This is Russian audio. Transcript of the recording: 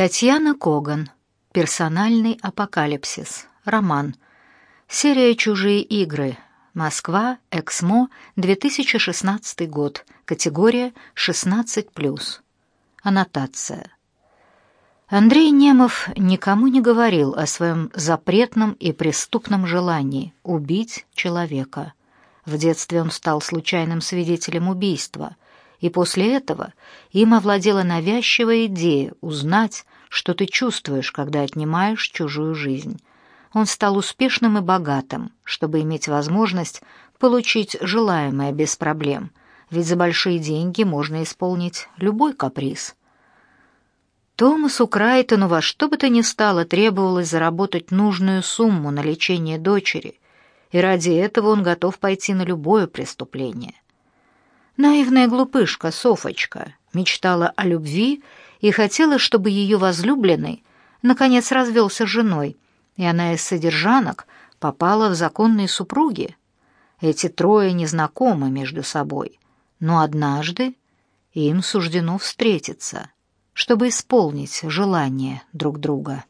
Татьяна Коган. Персональный апокалипсис. Роман. Серия «Чужие игры». Москва. Эксмо. 2016 год. Категория 16+. Аннотация. Андрей Немов никому не говорил о своем запретном и преступном желании убить человека. В детстве он стал случайным свидетелем убийства, и после этого им овладела навязчивая идея узнать, что ты чувствуешь, когда отнимаешь чужую жизнь. Он стал успешным и богатым, чтобы иметь возможность получить желаемое без проблем, ведь за большие деньги можно исполнить любой каприз. Томасу Крайтону во что бы то ни стало требовалось заработать нужную сумму на лечение дочери, и ради этого он готов пойти на любое преступление. Наивная глупышка Софочка мечтала о любви и хотела, чтобы ее возлюбленный наконец развелся с женой, и она из содержанок попала в законные супруги. Эти трое незнакомы между собой, но однажды им суждено встретиться, чтобы исполнить желание друг друга.